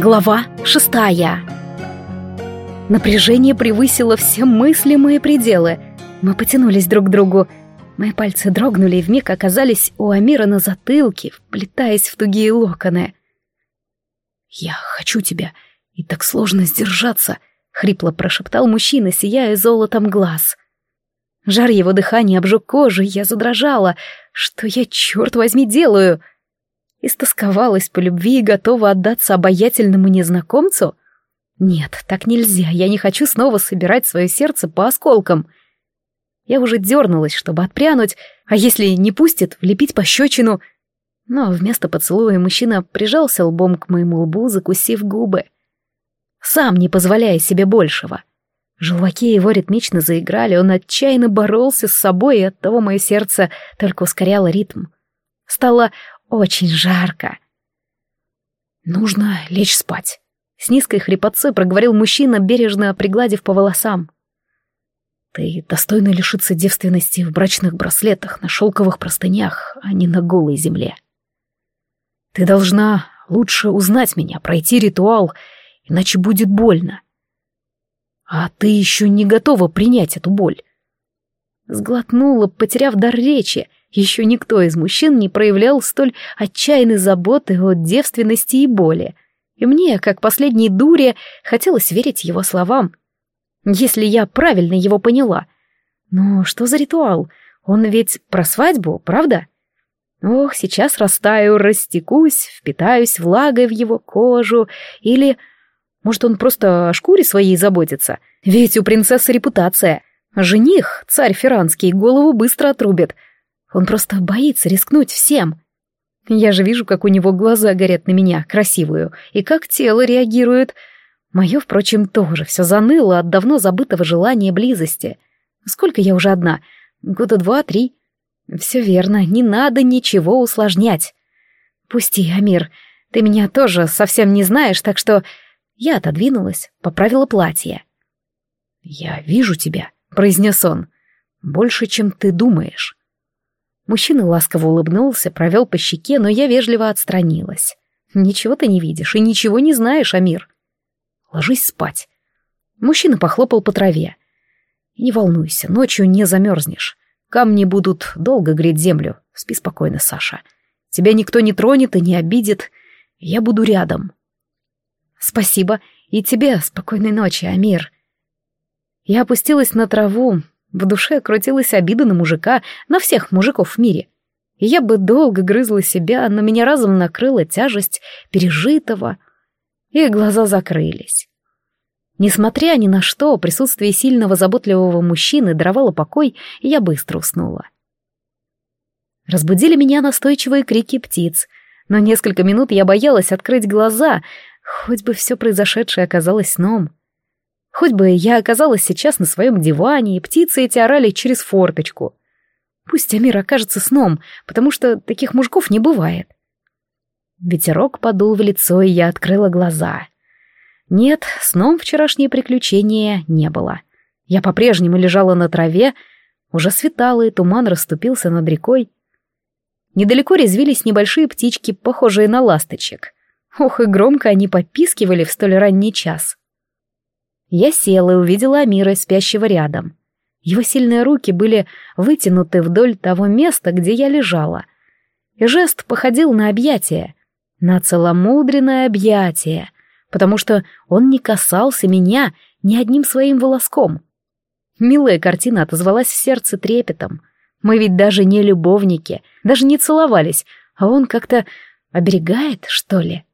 Глава шестая. Напряжение превысило все мыслимые пределы. Мы потянулись друг к другу. Мои пальцы дрогнули и вмиг оказались у Амира на затылке, вплетаясь в тугие локоны. «Я хочу тебя, и так сложно сдержаться», — хрипло прошептал мужчина, сияя золотом глаз. Жар его дыхания обжег кожу, я задрожала. «Что я, черт возьми, делаю?» — Истосковалась по любви и готова отдаться обаятельному незнакомцу? Нет, так нельзя, я не хочу снова собирать свое сердце по осколкам. Я уже дернулась, чтобы отпрянуть, а если не пустит, влепить пощечину. Но вместо поцелуя мужчина прижался лбом к моему лбу, закусив губы. Сам не позволяя себе большего. Желваки его ритмично заиграли, он отчаянно боролся с собой, и оттого мое сердце только ускоряло ритм. Стало очень жарко. Нужно лечь спать. С низкой хрипотцой проговорил мужчина, бережно пригладив по волосам. Ты достойна лишиться девственности в брачных браслетах, на шелковых простынях, а не на голой земле. Ты должна лучше узнать меня, пройти ритуал, иначе будет больно. А ты еще не готова принять эту боль. Сглотнула, потеряв дар речи, еще никто из мужчин не проявлял столь отчаянной заботы о девственности и боли. И мне, как последней дуре, хотелось верить его словам. Если я правильно его поняла. Но что за ритуал? Он ведь про свадьбу, правда? Ох, сейчас растаю, растекусь, впитаюсь влагой в его кожу. Или, может, он просто о шкуре своей заботится? Ведь у принцессы репутация. Жених, царь Феранский, голову быстро отрубит — он просто боится рискнуть всем. Я же вижу, как у него глаза горят на меня, красивую, и как тело реагирует. Мое, впрочем, тоже все заныло от давно забытого желания близости. Сколько я уже одна? Года два-три. Все верно, не надо ничего усложнять. Пусти, Амир, ты меня тоже совсем не знаешь, так что... Я отодвинулась, поправила платье. «Я вижу тебя», — произнес он, — «больше, чем ты думаешь». Мужчина ласково улыбнулся, провел по щеке, но я вежливо отстранилась. «Ничего ты не видишь и ничего не знаешь, Амир. Ложись спать». Мужчина похлопал по траве. «Не волнуйся, ночью не замерзнешь. Камни будут долго греть землю. Спи спокойно, Саша. Тебя никто не тронет и не обидит. Я буду рядом». «Спасибо. И тебе спокойной ночи, Амир». Я опустилась на траву, в душе крутилась обида на мужика, на всех мужиков в мире. И я бы долго грызла себя, но меня разом накрыла тяжесть пережитого, и глаза закрылись. Несмотря ни на что, присутствие сильного заботливого мужчины даровало покой, и я быстро уснула. Разбудили меня настойчивые крики птиц, но несколько минут я боялась открыть глаза, хоть бы все произошедшее оказалось сном. Хоть бы я оказалась сейчас на своем диване, и птицы эти орали через форточку. Пусть Амир окажется сном, потому что таких мужиков не бывает. Ветерок подул в лицо, и я открыла глаза. Нет, сном вчерашнее приключение не было. Я по-прежнему лежала на траве, уже светало, и туман расступился над рекой. Недалеко резвились небольшие птички, похожие на ласточек. Ох, и громко они попискивали в столь ранний час. Я села и увидела Амира, спящего рядом. Его сильные руки были вытянуты вдоль того места, где я лежала. И жест походил на объятие, на целомудренное объятие, потому что он не касался меня ни одним своим волоском. Милая картина отозвалась в сердце трепетом. Мы ведь даже не любовники, даже не целовались, а он как-то оберегает, что ли.